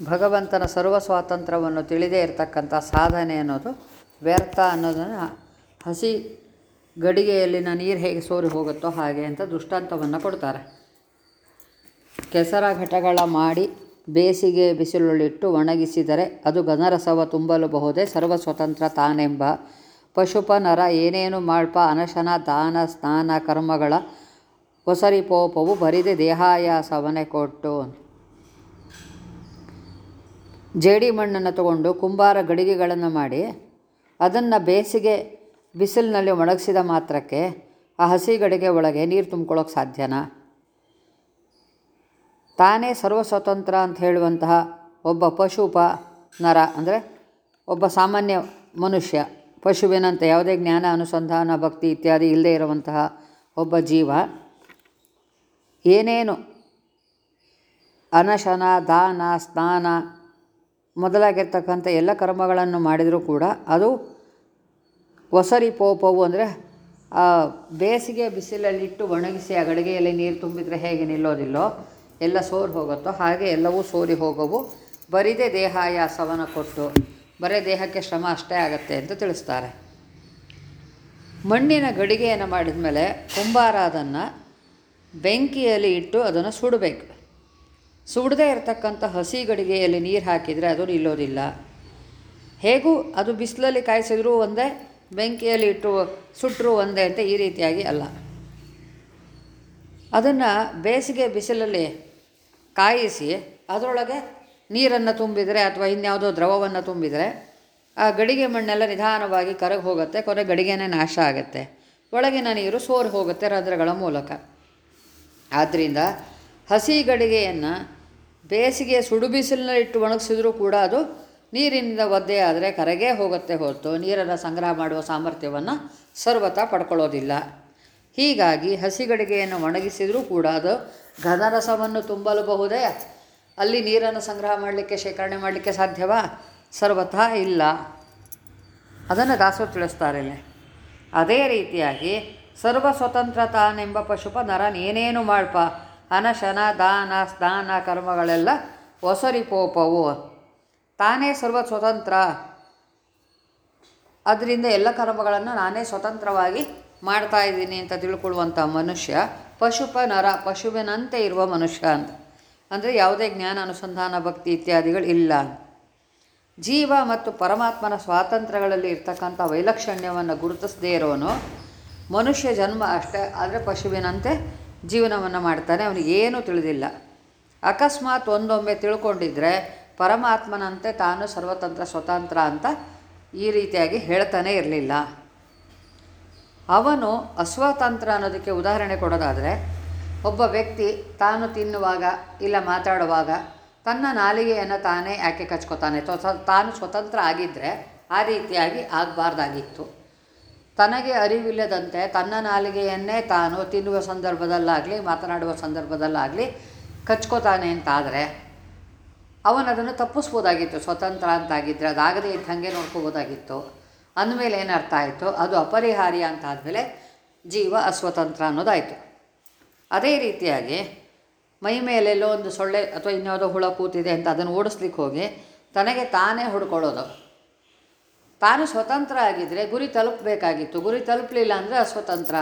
ಭಗವಂತನ ಸರ್ವ ಸ್ವಾತಂತ್ರ್ಯವನ್ನು ತಿಳಿದೇ ಇರತಕ್ಕಂಥ ಸಾಧನೆ ಅನ್ನೋದು ವ್ಯರ್ಥ ಅನ್ನೋದನ್ನು ಹಸಿ ಗಡಿಗೆಯಲ್ಲಿನ ನೀರು ಹೇಗೆ ಸೋರಿ ಹೋಗುತ್ತೋ ಹಾಗೆ ಅಂತ ದೃಷ್ಟಾಂತವನ್ನು ಕೊಡ್ತಾರೆ. ಕೆಸರ ಘಟಗಳ ಮಾಡಿ ಬೇಸಿಗೆ ಬಿಸಿಲುಳಿಟ್ಟು ಒಣಗಿಸಿದರೆ ಅದು ಘನರಸವ ತುಂಬಲು ಬಹುದೇ ಸರ್ವ ಸ್ವತಂತ್ರ ತಾನೆಂಬ ಪಶುಪ ನರ ಏನೇನು ಮಾಡ್ಪ ಅನಶನ ದಾನ ಸ್ನಾನ ಕರ್ಮಗಳ ಒಸರಿಪೋಪವು ಬರಿದೆ ದೇಹಾಯಾಸವನೆ ಕೊಟ್ಟು ಜೇಡಿ ಮಣ್ಣನ್ನು ತಗೊಂಡು ಕುಂಬಾರ ಗಡಿಗೆಗಳನ್ನು ಮಾಡಿ ಅದನ್ನು ಬೇಸಿಗೆ ಬಿಸಿಲಿನಲ್ಲಿ ಒಣಗಿಸಿದ ಮಾತ್ರಕ್ಕೆ ಆ ಹಸಿ ಗಡಿಗೆ ಒಳಗೆ ನೀರು ತುಂಬ್ಕೊಳ್ಳೋಕೆ ಸಾಧ್ಯನಾ? ತಾನೇ ಸರ್ವ ಸ್ವತಂತ್ರ ಅಂತ ಹೇಳುವಂತಹ ಒಬ್ಬ ಪಶುಪ ನರ, ಅಂದರೆ ಒಬ್ಬ ಸಾಮಾನ್ಯ ಮನುಷ್ಯ, ಪಶುವಿನಂತೆ ಯಾವುದೇ ಜ್ಞಾನ, ಅನುಸಂಧಾನ, ಭಕ್ತಿ ಇತ್ಯಾದಿ ಇಲ್ಲದೆ ಇರುವಂತಹ ಒಬ್ಬ ಜೀವ, ಏನೇನು ಅನಶನ, ದಾನ, ಸ್ನಾನ ಮೊದಲಾಗಿರ್ತಕ್ಕಂಥ ಎಲ್ಲ ಕರ್ಮಗಳನ್ನು ಮಾಡಿದರೂ ಕೂಡ ಅದು ಒಸರಿ ಪೋಪವು ಅಂದರೆ ಬೇಸಿಗೆ ಬಿಸಿಲಲ್ಲಿಟ್ಟು ಒಣಗಿಸಿ ಆ ಗಡಿಗೆಯಲ್ಲಿ ನೀರು ತುಂಬಿದರೆ ಹೇಗೆ ನಿಲ್ಲೋದಿಲ್ಲೋ ಎಲ್ಲ ಸೋರಿ ಹೋಗುತ್ತೋ ಹಾಗೆ ಎಲ್ಲವೂ ಸೋರಿ ಹೋಗವು. ಬರಿದೇ ದೇಹಾಯಾಸವನ್ನು ಕೊಟ್ಟು, ಬರೀ ದೇಹಕ್ಕೆ ಶ್ರಮ ಅಷ್ಟೇ ಆಗತ್ತೆ ಅಂತ ತಿಳಿಸ್ತಾರೆ. ಮಣ್ಣಿನ ಗಡಿಗೆಯನ್ನು ಮಾಡಿದ ಮೇಲೆ ಕುಂಬಾರ ಅದನ್ನು ಬೆಂಕಿಯಲ್ಲಿ ಇಟ್ಟು ಅದನ್ನು ಸುಡಬೇಕು. ಸುಡದೇ ಇರತಕ್ಕಂಥ ಹಸಿ ಗಡಿಗೆಯಲ್ಲಿ ನೀರು ಹಾಕಿದರೆ ಅದು ನಿಲ್ಲೋದಿಲ್ಲ. ಹೇಗೂ ಅದು ಬಿಸಿಲಲ್ಲಿ ಕಾಯಿಸಿದ್ರೂ ಒಂದೇ, ಬೆಂಕಿಯಲ್ಲಿ ಇಟ್ಟು ಸುಟ್ಟರೂ ಒಂದೇ ಅಂತ ಈ ರೀತಿಯಾಗಿ ಅಲ್ಲ. ಅದನ್ನು ಬೇಸಿಗೆ ಬಿಸಿಲಲ್ಲಿ ಕಾಯಿಸಿ ಅದರೊಳಗೆ ನೀರನ್ನು ತುಂಬಿದರೆ ಅಥವಾ ಇನ್ಯಾವುದೋ ದ್ರವವನ್ನು ತುಂಬಿದರೆ ಆ ಗಡಿಗೆ ಮಣ್ಣೆಲ್ಲ ನಿಧಾನವಾಗಿ ಕರಗಿ ಹೋಗುತ್ತೆ, ಕೊನೆ ಗಡಿಗೆನೇ ನಾಶ ಆಗುತ್ತೆ. ಒಳಗಿನ ನೀರು ಸೋರಿ ಹೋಗುತ್ತೆ ರಂಧ್ರಗಳ ಮೂಲಕ. ಆದ್ದರಿಂದ ಹಸಿ ಗಡಿಗೆಯನ್ನು ಬೇಸಿಗೆ ಸುಡು ಇಟ್ಟು ಒಣಗಿಸಿದ್ರೂ ಕೂಡ ಅದು ನೀರಿನಿಂದ ಒದ್ದೆ ಆದರೆ ಕರಗೇ ಹೋಗುತ್ತೆ ಹೊರತು ನೀರನ್ನು ಸಂಗ್ರಹ ಮಾಡುವ ಸಾಮರ್ಥ್ಯವನ್ನು ಸರ್ವತ ಪಡ್ಕೊಳ್ಳೋದಿಲ್ಲ. ಹೀಗಾಗಿ ಹಸಿಗಡಿಗೆಯನ್ನು ಒಣಗಿಸಿದರೂ ಕೂಡ ಅದು ಘನರಸವನ್ನು ತುಂಬಲಬಹುದೇ? ಅಲ್ಲಿ ನೀರನ್ನು ಸಂಗ್ರಹ ಮಾಡಲಿಕ್ಕೆ, ಶೇಖರಣೆ ಮಾಡಲಿಕ್ಕೆ ಸಾಧ್ಯವಾ? ಸರ್ವತಃ ಇಲ್ಲ. ಅದನ್ನು ದಾಸರು ತಿಳಿಸ್ತಾರೆ ಅದೇ ರೀತಿಯಾಗಿ ಸರ್ವ ಸ್ವತಂತ್ರ ತಾನೆಂಬ ಪಶುಪ ನರನೇನೇನು ಮಾಡ್ಪ? ಅನಶನ, ದಾನ, ಸ್ನಾನ, ಕರ್ಮಗಳೆಲ್ಲ ಒಸರಿಪೋಪವು. ತಾನೇ ಸರ್ವ ಸ್ವತಂತ್ರ ಅದರಿಂದ ಎಲ್ಲ ಕರ್ಮಗಳನ್ನು ನಾನೇ ಸ್ವತಂತ್ರವಾಗಿ ಮಾಡ್ತಾ ಇದ್ದೀನಿ ಅಂತ ತಿಳ್ಕೊಳ್ಳುವಂಥ ಮನುಷ್ಯ ಪಶುಪ ನರ ಪಶುವಿನಂತೆ ಇರುವ ಮನುಷ್ಯ ಅಂತ. ಅಂದರೆ ಯಾವುದೇ ಜ್ಞಾನ, ಅನುಸಂಧಾನ, ಭಕ್ತಿ ಇತ್ಯಾದಿಗಳು ಇಲ್ಲ. ಜೀವ ಮತ್ತು ಪರಮಾತ್ಮನ ಸ್ವಾತಂತ್ರ್ಯಗಳಲ್ಲಿ ಇರ್ತಕ್ಕಂಥ ವೈಲಕ್ಷಣ್ಯವನ್ನು ಗುರುತಿಸದೇ ಇರೋನು. ಮನುಷ್ಯ ಜನ್ಮ ಅಷ್ಟೇ, ಆದರೆ ಪಶುವಿನಂತೆ ಜೀವನವನ್ನು ಮಾಡ್ತಾನೆ, ಅವನಿಗೆ ಏನೂ ತಿಳಿದಿಲ್ಲ. ಅಕಸ್ಮಾತ್ ಒಂದೊಮ್ಮೆ ತಿಳ್ಕೊಂಡಿದ್ರೆ ಪರಮಾತ್ಮನಂತೆ ತಾನು ಸರ್ವತಂತ್ರ, ಸ್ವತಂತ್ರ ಅಂತ ಈ ರೀತಿಯಾಗಿ ಹೇಳ್ತಾನೆ ಇರಲಿಲ್ಲ. ಅವನು ಅಸ್ವತಂತ್ರ ಅನ್ನೋದಕ್ಕೆ ಉದಾಹರಣೆ ಕೊಡೋದಾದರೆ, ಒಬ್ಬ ವ್ಯಕ್ತಿ ತಾನು ತಿನ್ನುವಾಗ ಇಲ್ಲ ಮಾತಾಡುವಾಗ ತನ್ನ ನಾಲಿಗೆಯನ್ನು ತಾನೇ ಯಾಕೆ ಕಚ್ಕೋತಾನೆ? ತಾನು ಸ್ವತಂತ್ರ ಆಗಿದ್ದರೆ ಆ ರೀತಿಯಾಗಿ ಆಗಬಾರ್ದಾಗಿತ್ತು. ತನಗೆ ಅರಿವಿಲ್ಲದಂತೆ ತನ್ನ ನಾಲಿಗೆಯನ್ನೇ ತಾನು ತಿನ್ನುವ ಸಂದರ್ಭದಲ್ಲಾಗಲಿ, ಮಾತನಾಡುವ ಸಂದರ್ಭದಲ್ಲಾಗಲಿ ಕಚ್ಕೋತಾನೆ ಅಂತಾದರೆ ಅವನದನ್ನು ತಪ್ಪಿಸ್ಬೋದಾಗಿತ್ತು, ಸ್ವತಂತ್ರ ಅಂತಾಗಿದ್ದರೆ ಅದಾಗದೇ ಇದ್ದಂಗೆ ನೋಡ್ಕೋಬೋದಾಗಿತ್ತು. ಅಂದಮೇಲೆ ಏನು ಅರ್ಥ ಆಯಿತು? ಅದು ಅಪರಿಹಾರ್ಯ ಅಂತ ಆದಮೇಲೆ ಜೀವ ಅಸ್ವತಂತ್ರ ಅನ್ನೋದಾಯಿತು. ಅದೇ ರೀತಿಯಾಗಿ ಮೈ ಮೇಲೆಲ್ಲೋ ಒಂದು ಸೊಳ್ಳೆ ಅಥವಾ ಇನ್ಯಾವುದೋ ಹುಳ ಕೂತಿದೆ ಅಂತ ಅದನ್ನು ಓಡಿಸ್ಲಿಕ್ಕೆ ಹೋಗಿ ತನಗೆ ತಾನೇ ಹುಡ್ಕೊಳ್ಳೋದು. ತಾನು ಸ್ವತಂತ್ರ ಆಗಿದ್ದರೆ ಗುರಿ ತಲುಪಬೇಕಾಗಿತ್ತು. ಗುರಿ ತಲುಪಲಿಲ್ಲ ಅಂದರೆ ಅಸ್ವತಂತ್ರ.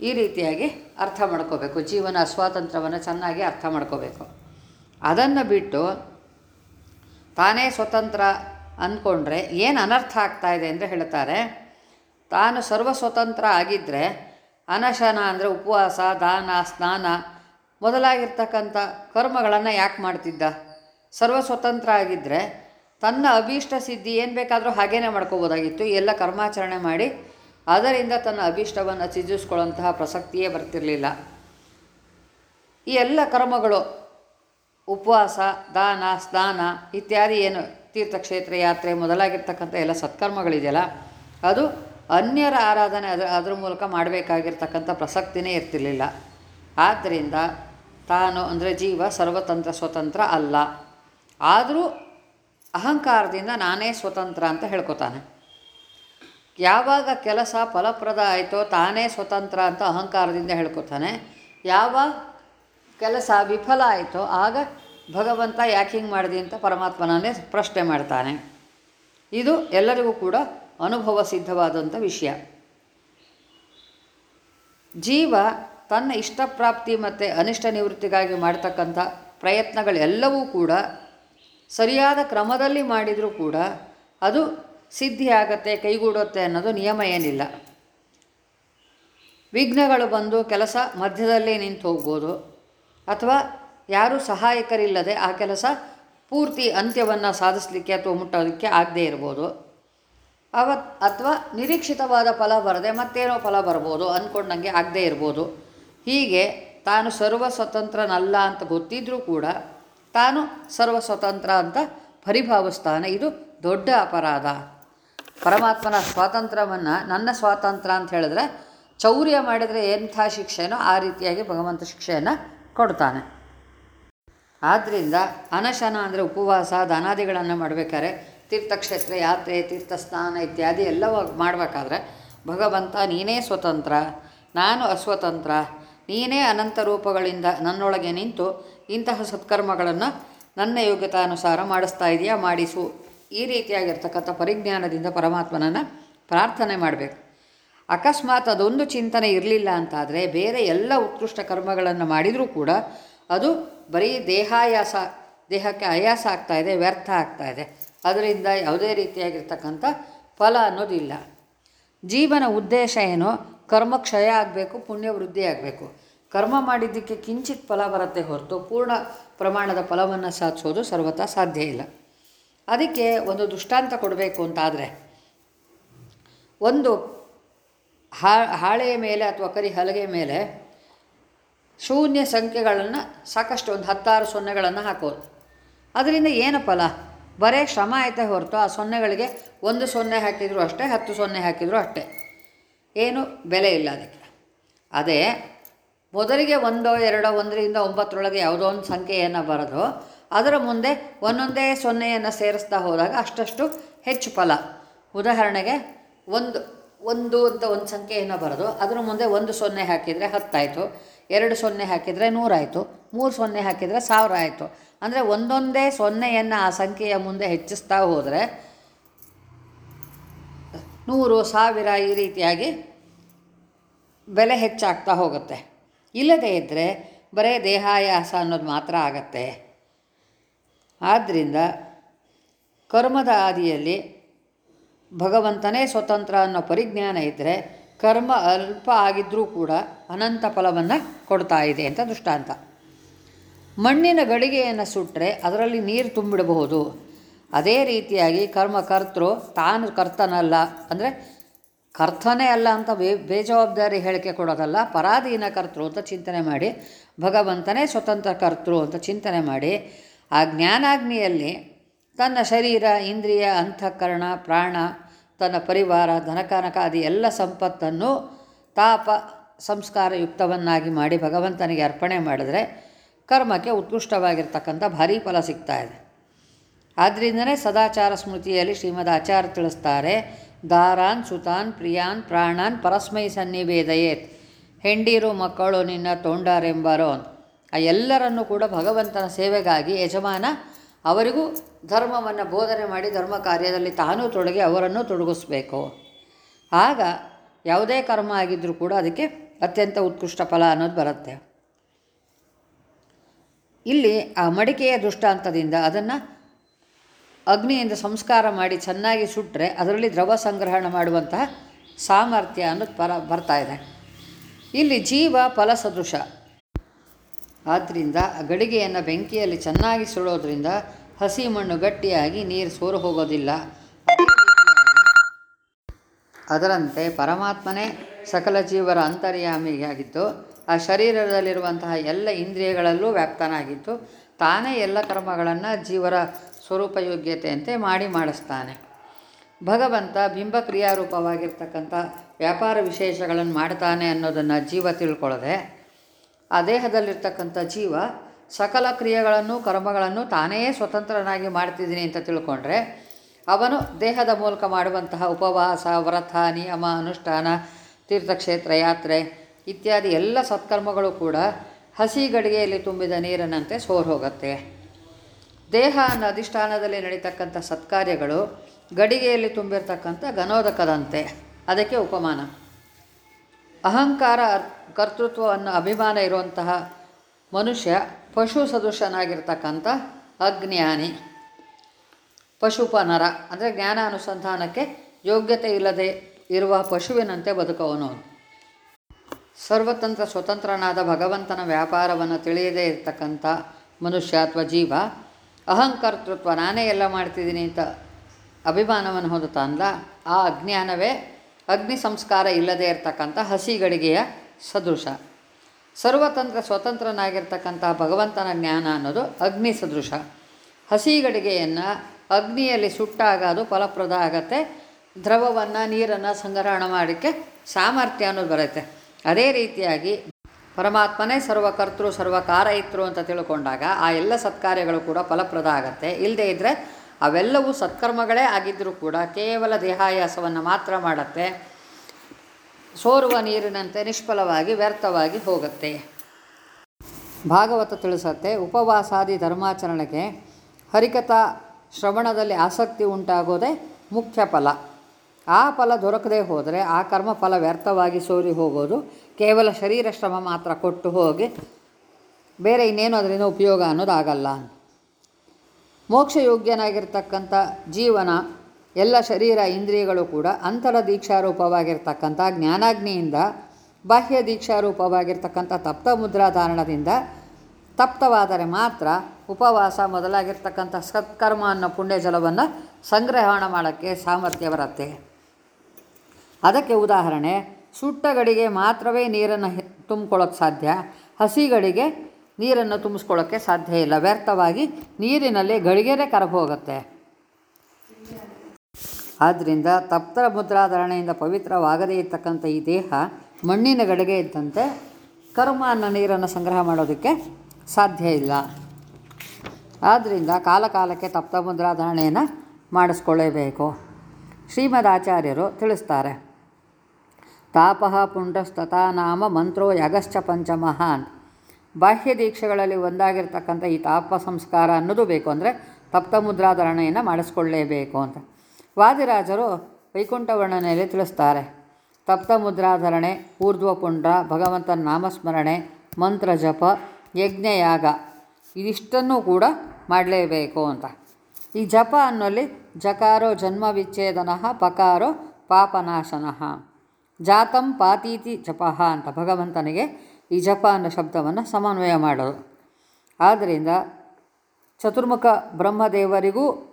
ಈ ರೀತಿಯಾಗಿ ಅರ್ಥ ಮಾಡ್ಕೋಬೇಕು. ಜೀವನ ಅಸ್ವಾತಂತ್ರ್ಯವನ್ನು ಚೆನ್ನಾಗಿ ಅರ್ಥ ಮಾಡ್ಕೋಬೇಕು. ಅದನ್ನು ಬಿಟ್ಟು ತಾನೇ ಸ್ವತಂತ್ರ ಅಂದ್ಕೊಂಡ್ರೆ ಏನು ಅನರ್ಥ ಆಗ್ತಾ ಇದೆ ಅಂದರೆ ಹೇಳ್ತಾರೆ, ತಾನು ಸರ್ವ ಸ್ವತಂತ್ರ ಆಗಿದ್ದರೆ ಅನಶನ ಅಂದರೆ ಉಪವಾಸ, ದಾನ, ಸ್ನಾನ ಮೊದಲಾಗಿರ್ತಕ್ಕಂಥ ಕರ್ಮಗಳನ್ನು ಯಾಕೆ ಮಾಡ್ತಿದ್ದ? ಸರ್ವ ಸ್ವತಂತ್ರ ಆಗಿದ್ದರೆ ತನ್ನ ಅಭೀಷ್ಟ ಸಿದ್ಧಿ ಏನು ಬೇಕಾದರೂ ಹಾಗೇನೆ ಮಾಡ್ಕೋಬೋದಾಗಿತ್ತು, ಎಲ್ಲ ಕರ್ಮಾಚರಣೆ ಮಾಡಿ, ಅದರಿಂದ ತನ್ನ ಅಭೀಷ್ಟವನ್ನು ಸಿದ್ಧಿಸ್ಕೊಳ್ಳುವಂತಹ ಪ್ರಸಕ್ತಿಯೇ ಬರ್ತಿರಲಿಲ್ಲ. ಈ ಎಲ್ಲ ಕರ್ಮಗಳು, ಉಪವಾಸ, ದಾನ, ಸ್ನಾನ ಇತ್ಯಾದಿ ಏನು ತೀರ್ಥಕ್ಷೇತ್ರ ಯಾತ್ರೆ ಮೊದಲಾಗಿರ್ತಕ್ಕಂಥ ಎಲ್ಲ ಸತ್ಕರ್ಮಗಳಿದೆಯಲ್ಲ, ಅದು ಅನ್ಯರ ಆರಾಧನೆ ಅದರ ಅದರ ಮೂಲಕ ಮಾಡಬೇಕಾಗಿರ್ತಕ್ಕಂಥ ಪ್ರಸಕ್ತಿನೇ ಇರ್ತಿರಲಿಲ್ಲ. ಆದ್ದರಿಂದ ತಾನು ಅಂದರೆ ಜೀವ ಸರ್ವತಂತ್ರ ಸ್ವತಂತ್ರ ಅಲ್ಲ. ಆದರೂ ಅಹಂಕಾರದಿಂದ ನಾನೇ ಸ್ವತಂತ್ರ ಅಂತ ಹೇಳ್ಕೊತಾನೆ. ಯಾವಾಗ ಕೆಲಸ ಫಲಪ್ರದ ಆಯಿತೋ ತಾನೇ ಸ್ವತಂತ್ರ ಅಂತ ಅಹಂಕಾರದಿಂದ ಹೇಳ್ಕೊತಾನೆ. ಯಾವ ಕೆಲಸ ವಿಫಲ ಆಯಿತೋ ಆಗ ಭಗವಂತ ಯಾಕೆ ಹಿಂಗೆ ಮಾಡಿದೆ ಅಂತ ಪರಮಾತ್ಮನನ್ನೇ ಪ್ರಶ್ನೆ ಮಾಡ್ತಾನೆ. ಇದು ಎಲ್ಲರಿಗೂ ಕೂಡ ಅನುಭವ ಸಿದ್ಧವಾದಂಥ ವಿಷಯ. ಜೀವ ತನ್ನ ಇಷ್ಟಪ್ರಾಪ್ತಿ ಮತ್ತು ಅನಿಷ್ಟ ನಿವೃತ್ತಿಗಾಗಿ ಮಾಡ್ತಕ್ಕಂಥ ಪ್ರಯತ್ನಗಳೆಲ್ಲವೂ ಕೂಡ ಸರಿಯಾದ ಕ್ರಮದಲ್ಲಿ ಮಾಡಿದರೂ ಕೂಡ ಅದು ಸಿದ್ಧಿಯಾಗತ್ತೆ, ಕೈಗೂಡುತ್ತೆ ಅನ್ನೋದು ನಿಯಮ ಏನಿಲ್ಲ. ವಿಘ್ನಗಳು ಬಂದು ಕೆಲಸ ಮಧ್ಯದಲ್ಲೇ ನಿಂತು ಹೋಗ್ಬೋದು. ಅಥವಾ ಯಾರೂ ಸಹಾಯಕರಿಲ್ಲದೆ ಆ ಕೆಲಸ ಪೂರ್ತಿ ಅಂತ್ಯವನ್ನು ಸಾಧಿಸಲಿಕ್ಕೆ ಅಥವಾ ಮುಟ್ಟೋದಕ್ಕೆ ಆಗದೇ ಇರ್ಬೋದು. ಅವ ಅಥವಾ ನಿರೀಕ್ಷಿತವಾದ ಫಲ ಬರದೆ ಮತ್ತೇನೋ ಫಲ ಬರ್ಬೋದು ಅಂದ್ಕೊಂಡಂಗೆ ಆಗದೇ ಇರ್ಬೋದು. ಹೀಗೆ ತಾನು ಸರ್ವ ಸ್ವತಂತ್ರನಲ್ಲ ಅಂತ ಗೊತ್ತಿದ್ರೂ ಕೂಡ ತಾನು ಸರ್ವ ಸ್ವತಂತ್ರ ಅಂತ ಪರಿಭಾವಿಸ್ತಾನೆ. ಇದು ದೊಡ್ಡ ಅಪರಾಧ. ಪರಮಾತ್ಮನ ಸ್ವಾತಂತ್ರ್ಯವನ್ನು ನನ್ನ ಸ್ವಾತಂತ್ರ್ಯ ಅಂತ ಹೇಳಿದ್ರೆ ಚೌರ್ಯ ಮಾಡಿದರೆ ಎಂಥ ಶಿಕ್ಷೆನೋ ಆ ರೀತಿಯಾಗಿ ಭಗವಂತ ಶಿಕ್ಷೆಯನ್ನು ಕೊಡ್ತಾನೆ. ಆದ್ದರಿಂದ ಅನಶನ ಅಂದರೆ ಉಪವಾಸ, ದಾನಾದಿಗಳನ್ನು ಮಾಡಬೇಕಾದ್ರೆ ತೀರ್ಥಕ್ಷೇತ್ರ ಯಾತ್ರೆ ತೀರ್ಥಸ್ನಾನ ಇತ್ಯಾದಿ ಎಲ್ಲ ಮಾಡಬೇಕಾದ್ರೆ ಭಗವಂತ, ನೀನೇ ಸ್ವತಂತ್ರ, ನಾನು ಅಸ್ವತಂತ್ರ, ನೀನೇ ಅನಂತ ರೂಪಗಳಿಂದ ನನ್ನೊಳಗೆ ನಿಂತು ಇಂತಹ ಸತ್ಕರ್ಮಗಳನ್ನು ನನ್ನ ಯೋಗ್ಯತಾನುಸಾರ ಮಾಡಿಸ್ತಾ ಇದೆಯಾ? ಮಾಡಿಸು. ಈ ರೀತಿಯಾಗಿರ್ತಕ್ಕಂಥ ಪರಿಜ್ಞಾನದಿಂದ ಪರಮಾತ್ಮನನ್ನು ಪ್ರಾರ್ಥನೆ ಮಾಡಬೇಕು. ಅಕಸ್ಮಾತ್ ಅದೊಂದು ಚಿಂತನೆ ಇರಲಿಲ್ಲ ಅಂತಾದರೆ ಬೇರೆ ಎಲ್ಲ ಉತ್ಕೃಷ್ಟ ಕರ್ಮಗಳನ್ನು ಮಾಡಿದರೂ ಕೂಡ ಅದು ಬರೀ ದೇಹಾಯಾಸ, ದೇಹಕ್ಕೆ ಆಯಾಸ ಆಗ್ತಾ ಇದೆ, ವ್ಯರ್ಥ ಆಗ್ತಾ ಇದೆ. ಅದರಿಂದ ಯಾವುದೇ ರೀತಿಯಾಗಿರ್ತಕ್ಕಂಥ ಫಲ ಅನ್ನೋದಿಲ್ಲ. ಜೀವನ ಉದ್ದೇಶ ಏನು? ಕರ್ಮ ಕ್ಷಯ ಆಗಬೇಕು, ಪುಣ್ಯ ವೃದ್ಧಿ ಆಗಬೇಕು. ಕರ್ಮ ಮಾಡಿದ್ದಕ್ಕೆ ಕಿಂಚಿತ್ ಫಲ ಬರುತ್ತೆ ಹೊರತು ಪೂರ್ಣ ಪ್ರಮಾಣದ ಫಲವನ್ನು ಸಾಧಿಸೋದು ಸರ್ವತಾ ಸಾಧ್ಯ ಇಲ್ಲ. ಅದಕ್ಕೆ ಒಂದು ದೃಷ್ಟಾಂತ ಕೊಡಬೇಕು ಅಂತಾದರೆ, ಒಂದು ಹಾಳೆಯ ಮೇಲೆ ಅಥವಾ ಕರಿ ಹಲಗೆ ಮೇಲೆ ಶೂನ್ಯ ಸಂಖ್ಯೆಗಳನ್ನು ಸಾಕಷ್ಟು ಒಂದು ಹತ್ತಾರು ಸೊನ್ನೆಗಳನ್ನು ಹಾಕೋದು. ಅದರಿಂದ ಏನು ಫಲ? ಬರೇ ಶ್ರಮ ಐತೆ ಹೊರತು ಆ ಸೊನ್ನೆಗಳಿಗೆ ಒಂದು ಸೊನ್ನೆ ಹಾಕಿದರೂ ಅಷ್ಟೇ, ಹತ್ತು ಸೊನ್ನೆ ಹಾಕಿದರೂ ಅಷ್ಟೇ. ಏನು ಬೆಲೆ ಇಲ್ಲ ಅದಕ್ಕೆ. ಅದೇ ಮೊದಲಿಗೆ ಒಂದೋ ಎರಡೋ ಒಂದರಿಂದ ಒಂಬತ್ತರೊಳಗೆ ಯಾವುದೋ ಒಂದು ಸಂಖ್ಯೆಯನ್ನು ಬರೆದು, ಅದರ ಮುಂದೆ ಒಂದೊಂದೇ ಸೊನ್ನೆಯನ್ನು ಸೇರಿಸ್ತಾ ಹೋದಾಗ ಅಷ್ಟಷ್ಟು ಹೆಚ್ಚು ಫಲ. ಉದಾಹರಣೆಗೆ ಒಂದು ಒಂದು ಅಂತ ಒಂದು ಸಂಖ್ಯೆಯನ್ನು ಬರೋದು, ಅದರ ಮುಂದೆ ಒಂದು ಸೊನ್ನೆ ಹಾಕಿದರೆ ಹತ್ತಾಯಿತು, ಎರಡು ಸೊನ್ನೆ ಹಾಕಿದರೆ ನೂರಾಯಿತು, ಮೂರು ಸೊನ್ನೆ ಹಾಕಿದರೆ ಸಾವಿರ ಆಯಿತು. ಅಂದರೆ ಒಂದೊಂದೇ ಸೊನ್ನೆಯನ್ನು ಆ ಸಂಖ್ಯೆಯ ಮುಂದೆ ಹೆಚ್ಚಿಸ್ತಾ ಹೋದರೆ ನೂರು ಸಾವಿರ ಈ ರೀತಿಯಾಗಿ ಬೆಲೆ ಹೆಚ್ಚಾಗ್ತಾ ಹೋಗುತ್ತೆ. ಇಲ್ಲದೇ ಇದ್ದರೆ ಬರೇ ದೇಹಾಯಾಸ ಅನ್ನೋದು ಮಾತ್ರ ಆಗತ್ತೆ. ಆದ್ದರಿಂದ ಕರ್ಮದ ಆದಿಯಲ್ಲಿ ಭಗವಂತನೇ ಸ್ವತಂತ್ರ ಅನ್ನೋ ಪರಿಜ್ಞಾನ ಇದ್ದರೆ ಕರ್ಮ ಅಲ್ಪ ಆಗಿದ್ದರೂ ಕೂಡ ಅನಂತ ಫಲವನ್ನು ಕೊಡ್ತಾ ಇದೆ ಅಂತ ದೃಷ್ಟಾಂತ. ಮಣ್ಣಿನ ಗಳಿಗೆಯನ್ನು ಸುಟ್ಟರೆ ಅದರಲ್ಲಿ ನೀರು ತುಂಬಿಡಬಹುದು. ಅದೇ ರೀತಿಯಾಗಿ ಕರ್ಮಕರ್ತೃ ತಾನು ಕರ್ತನಲ್ಲ ಅಂದರೆ ಕರ್ತನೇ ಅಲ್ಲ ಅಂತ ಬೇ ಬೇಜವಾಬ್ದಾರಿ ಹೇಳಿಕೆ ಕೊಡೋದಲ್ಲ, ಪರಾಧೀನ ಕರ್ತೃ ಅಂತ ಚಿಂತನೆ ಮಾಡಿ, ಭಗವಂತನೇ ಸ್ವತಂತ್ರ ಕರ್ತೃ ಅಂತ ಚಿಂತನೆ ಮಾಡಿ, ಆ ಜ್ಞಾನಾಗ್ನಿಯಲ್ಲಿ ತನ್ನ ಶರೀರ, ಇಂದ್ರಿಯ, ಅಂತಃಕರಣ, ಪ್ರಾಣ, ತನ್ನ ಪರಿವಾರ ಧನಕನಕಾದಿ ಎಲ್ಲ ಸಂಪತ್ತನ್ನು ತಾಪ ಸಂಸ್ಕಾರಯುಕ್ತವನ್ನಾಗಿ ಮಾಡಿ ಭಗವಂತನಿಗೆ ಅರ್ಪಣೆ ಮಾಡಿದರೆ ಕರ್ಮಕ್ಕೆ ಉತ್ಕೃಷ್ಟವಾಗಿರ್ತಕ್ಕಂಥ ಭಾರೀ ಫಲ ಸಿಗ್ತಾ ಇದೆ. ಆದ್ದರಿಂದನೇ ಸದಾಚಾರ ಸ್ಮೃತಿಯಲ್ಲಿ ಶ್ರೀಮದ್ ಆಚಾರ್ಯ ತಿಳಿಸ್ತಾರೆ ದಾರಾನ್, ಸುತಾನ್, ಪ್ರಿಯಾನ್, ಪ್ರಾಣಾನ್, ಪರಸ್ಮೈ ಸನ್ನಿವೇದಯೇತ್. ಹೆಂಡೀರು, ಮಕ್ಕಳು, ನಿನ್ನ ತೊಂಡಾರೆಂಬರೋ ಆ ಎಲ್ಲರನ್ನೂ ಕೂಡ ಭಗವಂತನ ಸೇವೆಗಾಗಿ ಯಜಮಾನ ಅವರಿಗೂ ಧರ್ಮವನ್ನು ಬೋಧನೆ ಮಾಡಿ ಧರ್ಮ ಕಾರ್ಯದಲ್ಲಿ ತಾನೂ ತೊಡಗಿ ಅವರನ್ನು ತೊಡಗಿಸ್ಬೇಕು. ಆಗ ಯಾವುದೇ ಕರ್ಮ ಆಗಿದ್ದರೂ ಕೂಡ ಅದಕ್ಕೆ ಅತ್ಯಂತ ಉತ್ಕೃಷ್ಟ ಫಲ ಅನ್ನೋದು ಬರುತ್ತೆ. ಇಲ್ಲಿ ಆ ಮಡಿಕೆಯ ದೃಷ್ಟಾಂತದಿಂದ ಅದನ್ನು ಅಗ್ನಿಯಿಂದ ಸಂಸ್ಕಾರ ಮಾಡಿ ಚೆನ್ನಾಗಿ ಸುಟ್ಟರೆ ಅದರಲ್ಲಿ ದ್ರವ ಸಂಗ್ರಹಣ ಮಾಡುವಂತಹ ಸಾಮರ್ಥ್ಯ ಅನ್ನೋದು ಪರ, ಬರ್ತಾ ಇದೆ. ಇಲ್ಲಿ ಜೀವ, ಫಲ, ಸದೃಶ. ಆದ್ದರಿಂದ ಗಡಿಗೆಯನ್ನು ಬೆಂಕಿಯಲ್ಲಿ ಚೆನ್ನಾಗಿ ಸುಡೋದ್ರಿಂದ ಹಸಿ ಮಣ್ಣು ಗಟ್ಟಿಯಾಗಿ ನೀರು ಸೋರು ಹೋಗೋದಿಲ್ಲ. ಅದರಂತೆ ಪರಮಾತ್ಮನೇ ಸಕಲ ಜೀವರ ಅಂತರ್ಯಾಮಿಯಾಗಿದ್ದು, ಆ ಶರೀರದಲ್ಲಿರುವಂತಹ ಎಲ್ಲ ಇಂದ್ರಿಯಗಳಲ್ಲೂ ವ್ಯಾಪ್ತನಾಗಿದ್ದು, ತಾನೇ ಎಲ್ಲ ಕರ್ಮಗಳನ್ನು ಜೀವರ ಸ್ವರೂಪಯೋಗ್ಯತೆಯಂತೆ ಮಾಡಿ ಮಾಡಿಸ್ತಾನೆ. ಭಗವಂತ ಬಿಂಬ ಕ್ರಿಯಾರೂಪವಾಗಿರ್ತಕ್ಕಂಥ ವ್ಯಾಪಾರ ವಿಶೇಷಗಳನ್ನು ಮಾಡ್ತಾನೆ ಅನ್ನೋದನ್ನು ಜೀವ ತಿಳ್ಕೊಳ್ಳದೆ, ಆ ದೇಹದಲ್ಲಿರ್ತಕ್ಕಂಥ ಜೀವ ಸಕಲ ಕ್ರಿಯೆಗಳನ್ನು ಕರ್ಮಗಳನ್ನು ತಾನೇ ಸ್ವತಂತ್ರನಾಗಿ ಮಾಡ್ತಿದ್ದೀನಿ ಅಂತ ತಿಳ್ಕೊಂಡ್ರೆ, ಅವನು ದೇಹದ ಮೂಲಕ ಮಾಡುವಂತಹ ಉಪವಾಸ, ವ್ರತ, ನಿಯಮ, ಅನುಷ್ಠಾನ, ತೀರ್ಥಕ್ಷೇತ್ರ, ಯಾತ್ರೆ ಇತ್ಯಾದಿ ಎಲ್ಲ ಸತ್ಕರ್ಮಗಳು ಕೂಡ ಹಸಿ ಗಡಿಗೆಯಲ್ಲಿ ತುಂಬಿದ ನೀರನಂತೆ ಸೋರ್ ಹೋಗುತ್ತೆ. ದೇಹ ಅನ್ನೋ ಅಧಿಷ್ಠಾನದಲ್ಲಿ ನಡೀತಕ್ಕಂಥ ಸತ್ಕಾರ್ಯಗಳು ಗಡಿಗೆಯಲ್ಲಿ ತುಂಬಿರ್ತಕ್ಕಂಥ ಗನೋದಕದಂತೆ ಅದಕ್ಕೆ ಉಪಮಾನ. ಅಹಂಕಾರ ಕರ್ತೃತ್ವವನ್ನು ಅಭಿಮಾನ ಇರುವಂತಹ ಮನುಷ್ಯ ಪಶು ಸದೃಶನಾಗಿರ್ತಕ್ಕಂಥ ಅಜ್ಞಾನಿ. ಪಶುಪನರ ಅಂದರೆ ಜ್ಞಾನ ಅನುಸಂಧಾನಕ್ಕೆ ಯೋಗ್ಯತೆ ಇಲ್ಲದೆ ಇರುವ ಪಶುವಿನಂತೆ ಬದುಕವನು ಸರ್ವತಂತ್ರ ಸ್ವತಂತ್ರನಾದ ಭಗವಂತನ ವ್ಯಾಪಾರವನ್ನು ತಿಳಿಯದೇ ಇರತಕ್ಕಂಥ ಮನುಷ್ಯ ಅಥವಾ ಜೀವ ಅಹಂಕರ್ತೃತ್ವ, ನಾನೇ ಎಲ್ಲ ಮಾಡ್ತಿದ್ದೀನಿ ಅಂತ ಅಭಿಮಾನವನ್ನು ಹೊಂದುತ್ತಾನಲ್ಲ ಆ ಅಜ್ಞಾನವೇ ಅಗ್ನಿ ಸಂಸ್ಕಾರ ಇಲ್ಲದೇ ಇರತಕ್ಕಂಥ ಹಸಿಗಡಿಗೆಯ ಸದೃಶ. ಸರ್ವತಂತ್ರ ಸ್ವತಂತ್ರನಾಗಿರ್ತಕ್ಕಂಥ ಭಗವಂತನ ಜ್ಞಾನ ಅನ್ನೋದು ಅಗ್ನಿ ಸದೃಶ. ಹಸಿಗಡಿಗೆಯನ್ನು ಅಗ್ನಿಯಲ್ಲಿ ಸುಟ್ಟಾಗ ಅದು ಫಲಪ್ರದ ಆಗತ್ತೆ. ದ್ರವವನ್ನು, ನೀರನ್ನು ಸಂಗ್ರಹಣ ಮಾಡೋಕ್ಕೆ ಸಾಮರ್ಥ್ಯ ಅನ್ನೋದು ಬರುತ್ತೆ. ಅದೇ ರೀತಿಯಾಗಿ ಪರಮಾತ್ಮನೇ ಸರ್ವಕರ್ತೃ ಸರ್ವಕಾರಯಿತೃ ಅಂತ ತಿಳ್ಕೊಂಡಾಗ ಆ ಎಲ್ಲ ಸತ್ಕಾರ್ಯಗಳು ಕೂಡ ಫಲಪ್ರದ ಆಗತ್ತೆ. ಇಲ್ಲದೇ ಇದ್ದರೆ ಅವೆಲ್ಲವೂ ಸತ್ಕರ್ಮಗಳೇ ಆಗಿದ್ದರೂ ಕೂಡ ಕೇವಲ ದೇಹಾಯಾಸವನ್ನು ಮಾತ್ರ ಮಾಡುತ್ತೆ. ಸೋರುವ ನೀರಿನಂತೆ ನಿಷ್ಫಲವಾಗಿ ವ್ಯರ್ಥವಾಗಿ ಹೋಗುತ್ತೆ. ಭಾಗವತ ತಿಳಿಸತ್ತೆ, ಉಪವಾಸಾದಿ ಧರ್ಮಾಚರಣೆಗೆ ಹರಿಕಥಾ ಶ್ರವಣದಲ್ಲಿ ಆಸಕ್ತಿ ಉಂಟಾಗೋದೇ ಮುಖ್ಯ ಫಲ. ಆ ಫಲ ದೊರಕದೇ ಹೋದರೆ ಆ ಕರ್ಮ ಫಲ ವ್ಯರ್ಥವಾಗಿ ಸೋರಿ ಹೋಗೋದು ಕೇವಲ ಶರೀರ ಶ್ರಮ ಮಾತ್ರ ಕೊಟ್ಟು ಹೋಗಿ ಬೇರೆ ಇನ್ನೇನು ಅದರಿಂದ ಉಪಯೋಗ ಅನ್ನೋದಾಗಲ್ಲ. ಮೋಕ್ಷಯೋಗ್ಯನಾಗಿರ್ತಕ್ಕಂಥ ಜೀವನ, ಎಲ್ಲ ಶರೀರ ಇಂದ್ರಿಯಗಳು ಕೂಡ ಅಂತರ ದೀಕ್ಷಾರೂಪವಾಗಿರ್ತಕ್ಕಂಥ ಜ್ಞಾನಾಗ್ನಿಯಿಂದ, ಬಾಹ್ಯ ದೀಕ್ಷಾರೂಪವಾಗಿರ್ತಕ್ಕಂಥ ತಪ್ತ ಮುದ್ರಾಧಾರಣದಿಂದ ತಪ್ತವಾದರೆ ಮಾತ್ರ ಉಪವಾಸ ಮೊದಲಾಗಿರ್ತಕ್ಕಂಥ ಸತ್ಕರ್ಮ ಅನ್ನೋ ಪುಣ್ಯ ಜಲವನ್ನು ಸಂಗ್ರಹಣ ಮಾಡೋಕ್ಕೆ ಸಾಮರ್ಥ್ಯ ಬರುತ್ತೆ. ಅದಕ್ಕೆ ಉದಾಹರಣೆ ಸುಟ್ಟ ಗಡಿಗೆ ಮಾತ್ರವೇ ನೀರನ್ನು ತುಂಬಿಕೊಳ್ಳೋಕ್ಕೆ ಸಾಧ್ಯ. ಹಸಿಗಡಿಗೆ ನೀರನ್ನು ತುಂಬಿಸ್ಕೊಳ್ಳೋಕ್ಕೆ ಸಾಧ್ಯ ಇಲ್ಲ. ವ್ಯರ್ಥವಾಗಿ ನೀರಿನಲ್ಲಿ ಗಡಿಗೆರೆ ಕರಗೋಗುತ್ತೆ ಆದ್ದರಿಂದ ತಪ್ತರ ಮುದ್ರಾಧಾರಣೆಯಿಂದ ಪವಿತ್ರವಾಗದೇ ಇರ್ತಕ್ಕಂಥ ಈ ದೇಹ ಮಣ್ಣಿನ ಗಡಿಗೆ ಇದ್ದಂತೆ ಕರ್ಮ ಅನ್ನೋ ನೀರನ್ನು ಸಂಗ್ರಹ ಮಾಡೋದಕ್ಕೆ ಸಾಧ್ಯ ಇಲ್ಲ. ಆದ್ದರಿಂದ ಕಾಲಕಾಲಕ್ಕೆ ತಪ್ತ ಮುದ್ರಾಧಾರಣೆಯನ್ನು ಮಾಡಿಸ್ಕೊಳ್ಳೇಬೇಕು. ಶ್ರೀಮದ್ ಆಚಾರ್ಯರು ತಿಳಿಸ್ತಾರೆ. ತಾಪಃ ಪುಂಡಸ್ತಥಾ ನಾಮ ಮಂತ್ರೋ ಯಗಶ್ಚ ಪಂಚಮಹಾನ್. ಬಾಹ್ಯ ದೀಕ್ಷೆಗಳಲ್ಲಿ ಒಂದಾಗಿರ್ತಕ್ಕಂಥ ಈ ತಾಪ ಸಂಸ್ಕಾರ ಅನ್ನೋದು ಬೇಕು ಅಂದರೆ ತಪ್ತ ಮುದ್ರಾಧರಣೆಯನ್ನು ಮಾಡಿಸ್ಕೊಳ್ಳೇಬೇಕು ಅಂತ. ವಾದಿರಾಜರು ವೈಕುಂಠ ವರ್ಣನೆಯಲ್ಲಿ ತಿಳಿಸ್ತಾರೆ, ತಪ್ತ ಮುದ್ರಾಧರಣೆ ಊರ್ಧ್ವಪುಂಡ್ರ ಭಗವಂತನ ನಾಮಸ್ಮರಣೆ, ಮಂತ್ರ ಜಪ, ಯಜ್ಞಯಾಗ ಇದಿಷ್ಟನ್ನು ಕೂಡ ಮಾಡಲೇಬೇಕು ಅಂತ. ಈ ಜಪ ಅನ್ನೋಲ್ಲಿ ಜಕಾರೋ ಜನ್ಮ ವಿಚ್ಛೇದನ ಪಕಾರೋ ಪಾಪನಾಶನಃ. ಜಾತಂ ಪಾತೀತಿ ಜಪಃ ಅಂತ ಭಗವಂತನಿಗೆ ಈ ಜಪ ಅನ್ನೋ ಶಬ್ದವನ್ನು ಸಮನ್ವಯ ಮಾಡೋದು. ಆದ್ದರಿಂದ ಚತುರ್ಮುಖ ಬ್ರಹ್ಮದೇವರಿಗೂ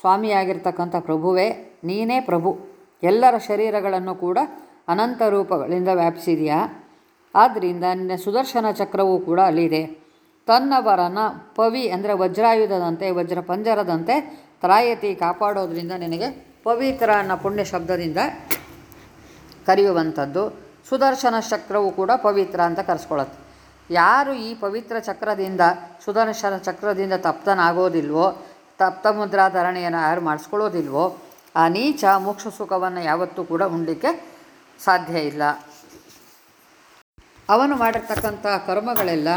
ಸ್ವಾಮಿಯಾಗಿರ್ತಕ್ಕಂಥ ಪ್ರಭುವೇ, ನೀನೇ ಪ್ರಭು. ಎಲ್ಲರ ಶರೀರಗಳನ್ನು ಕೂಡ ಅನಂತ ರೂಪಗಳಿಂದ ವ್ಯಾಪಿಸಿದೆಯಾ? ಆದ್ದರಿಂದ ನಿನ್ನ ಸುದರ್ಶನ ಚಕ್ರವೂ ಕೂಡ ಅಲ್ಲಿದೆ. ತನ್ನವರನ ಪವಿ ಅಂದರೆ ವಜ್ರಾಯುಧದಂತೆ ವಜ್ರ ಪಂಜರದಂತೆ ತ್ರಾಯತಿ ಕಾಪಾಡೋದ್ರಿಂದ ನಿನಗೆ ಪವಿತ್ರ ಅನ್ನೋ ಪುಣ್ಯ ಶಬ್ದದಿಂದ ಕರೆಯುವಂಥದ್ದು ಸುದರ್ಶನ ಚಕ್ರವು ಕೂಡ ಪವಿತ್ರ ಅಂತ ಕರೆಸ್ಕೊಳತ್ತೆ. ಯಾರು ಈ ಪವಿತ್ರ ಚಕ್ರದಿಂದ, ಸುದರ್ಶನ ಚಕ್ರದಿಂದ ತಪ್ತನಾಗೋದಿಲ್ವೋ ತಪ್ತ ಮುದ್ರಾಧರಣೆಯನ್ನು ಯಾರು ಮಾಡಿಸ್ಕೊಳ್ಳೋದಿಲ್ವೋ, ಆ ನೀಚ ಮೋಕ್ಷ ಸುಖವನ್ನು ಯಾವತ್ತೂ ಕೂಡ ಉಂಡಲಿಕ್ಕೆ ಸಾಧ್ಯ ಇಲ್ಲ. ಅವನು ಮಾಡಿರ್ತಕ್ಕಂಥ ಕರ್ಮಗಳೆಲ್ಲ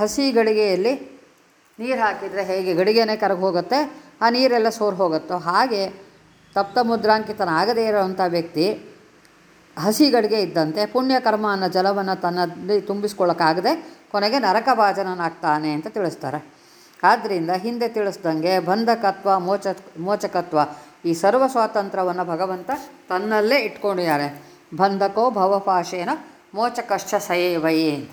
ಹಸಿ ಗಡಿಗೆಯಲ್ಲಿ ನೀರು ಹಾಕಿದರೆ ಹೇಗೆ ಗಡಿಗೆನೇ ಕರಗಿ ಹೋಗುತ್ತೆ, ಆ ನೀರೆಲ್ಲ ಸೋರ್ ಹೋಗುತ್ತೋ? ಹಾಗೆ ತಪ್ತ ಮುದ್ರಾಂಕಿತನಾಗದೇ ಇರೋವಂಥ ವ್ಯಕ್ತಿ ಹಸಿ ಗಡಿಗೆ ಇದ್ದಂತೆ ಪುಣ್ಯಕರ್ಮ ಅನ್ನೋ ಜಲವನ್ನು ತನ್ನಲ್ಲಿ ತುಂಬಿಸ್ಕೊಳ್ಳೋಕ್ಕಾಗದೆ ಕೊನೆಗೆ ನರಕಭಾಜನನಾಗ್ತಾನೆ ಅಂತ ತಿಳಿಸ್ತಾರೆ. ಆದ್ದರಿಂದ ಹಿಂದೆ ತಿಳಿಸ್ದಂಗೆ ಬಂಧಕತ್ವ, ಮೋಚ, ಮೋಚಕತ್ವ ಈ ಸರ್ವ ಸ್ವಾತಂತ್ರ್ಯವನ್ನು ಭಗವಂತ ತನ್ನಲ್ಲೇ ಇಟ್ಕೊಂಡಿದ್ದಾರೆ. ಬಂಧಕೋ ಭವಪಾಶೇನ ಮೋಚಕಶ್ಚ ಸಯೇವಯೇ ಅಂತ.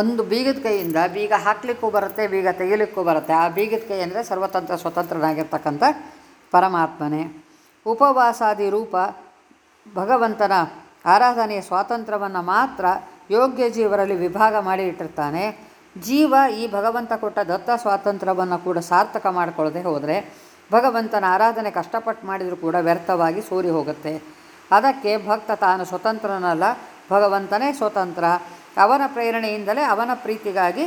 ಒಂದು ಬೀಗದ ಕೈಯಿಂದ ಬೀಗ ಹಾಕ್ಲಿಕ್ಕೂ ಬರುತ್ತೆ, ಬೀಗ ತೆಗಿಲಿಕ್ಕೂ ಬರುತ್ತೆ. ಆ ಬೀಗದ ಕೈ ಅಂದರೆ ಸರ್ವತಂತ್ರ ಸ್ವತಂತ್ರನಾಗಿರ್ತಕ್ಕಂಥ ಪರಮಾತ್ಮನೇ. ಉಪವಾಸಾದಿ ರೂಪ ಭಗವಂತನ ಆರಾಧನೆಯ ಸ್ವಾತಂತ್ರ್ಯವನ್ನು ಮಾತ್ರ ಯೋಗ್ಯ ಜೀವರಲ್ಲಿ ವಿಭಾಗ ಮಾಡಿ ಇಟ್ಟಿರ್ತಾನೆ. ಜೀವ ಈ ಭಗವಂತ ಕೊಟ್ಟ ದತ್ತ ಸ್ವಾತಂತ್ರ್ಯವನ್ನು ಕೂಡ ಸಾರ್ಥಕ ಮಾಡಿಕೊಳ್ಳದೆ ಹೋದರೆ ಭಗವಂತನ ಆರಾಧನೆ ಕಷ್ಟಪಟ್ಟು ಮಾಡಿದರೂ ಕೂಡ ವ್ಯರ್ಥವಾಗಿ ಸೋರಿ ಹೋಗುತ್ತೆ. ಅದಕ್ಕೆ ಭಕ್ತ ತಾನು ಸ್ವತಂತ್ರನಲ್ಲ, ಭಗವಂತನೇ ಸ್ವತಂತ್ರ. ಅವನ ಪ್ರೇರಣೆಯಿಂದಲೇ ಅವನ ಪ್ರೀತಿಗಾಗಿ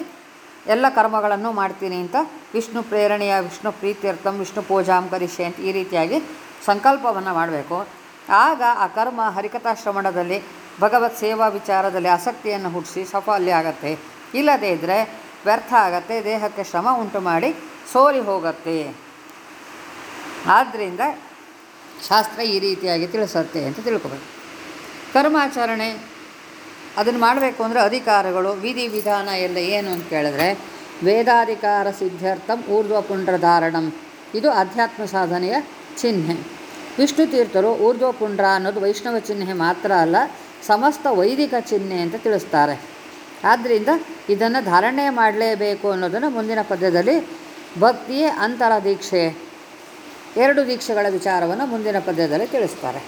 ಎಲ್ಲ ಕರ್ಮಗಳನ್ನು ಮಾಡ್ತೀನಿ ಅಂತ ವಿಷ್ಣು ಪ್ರೇರಣೆಯ ವಿಷ್ಣು ಪ್ರೀತ್ಯರ್ಥಂ ವಿಷ್ಣು ಪೂಜಾಂ ಕರಿಷೆ ಅಂತ ಈ ರೀತಿಯಾಗಿ ಸಂಕಲ್ಪವನ್ನು ಮಾಡಬೇಕು. ಆಗ ಆ ಕರ್ಮ ಹರಿಕಥಾಶ್ರವಣದಲ್ಲಿ ಭಗವತ್ ಸೇವಾ ವಿಚಾರದಲ್ಲಿ ಆಸಕ್ತಿಯನ್ನು ಹುಟ್ಟಿಸಿ ಸಫಲ್ಯ ಆಗತ್ತೆ. ಇಲ್ಲದೇ ಇದ್ದರೆ ವ್ಯರ್ಥ ಆಗತ್ತೆ, ದೇಹಕ್ಕೆ ಶ್ರಮ ಉಂಟು ಮಾಡಿ ಸೋರಿ ಹೋಗತ್ತೆ. ಆದ್ದರಿಂದ ಶಾಸ್ತ್ರ ಈ ರೀತಿಯಾಗಿ ತಿಳಿಸತ್ತೆ ಅಂತ ತಿಳ್ಕೊಬೇಕು. ಕರ್ಮಾಚರಣೆ ಅದನ್ನು ಮಾಡಬೇಕು ಅಂದರೆ ಅಧಿಕಾರಗಳು, ವಿಧಿ ವಿಧಾನ ಎಲ್ಲ ಏನು ಅಂತ ಕೇಳಿದ್ರೆ ವೇದಾಧಿಕಾರ ಸಿದ್ಧಾರ್ಥಂ ಊರ್ಧ್ವ ಪುಂಡ್ರಧಾರಣಂ ಇದು ಅಧ್ಯಾತ್ಮ ಸಾಧನೆಯ ಚಿಹ್ನೆ. ವಿಷ್ಣು ತೀರ್ಥರು ಊರ್ಧ್ವಪುಂಡ್ರ ಅನ್ನೋದು ವೈಷ್ಣವ ಚಿಹ್ನೆ ಮಾತ್ರ ಅಲ್ಲ, ಸಮಸ್ತ ವೈದಿಕ ಚಿಹ್ನೆ ಅಂತ ತಿಳಿಸ್ತಾರೆ. ಆದ್ದರಿಂದ ಇದನ್ನು ಧಾರಣೆ ಮಾಡಲೇಬೇಕು ಅನ್ನೋದನ್ನು ಮುಂದಿನ ಪದ್ಯದಲ್ಲಿ ಭಕ್ತಿಯೇ ಅಂತರ ದೀಕ್ಷೆ ಎರಡು ದೀಕ್ಷೆಗಳ ವಿಚಾರವನ್ನು ಮುಂದಿನ ಪದ್ಯದಲ್ಲಿ ತಿಳಿಸ್ತಾರೆ.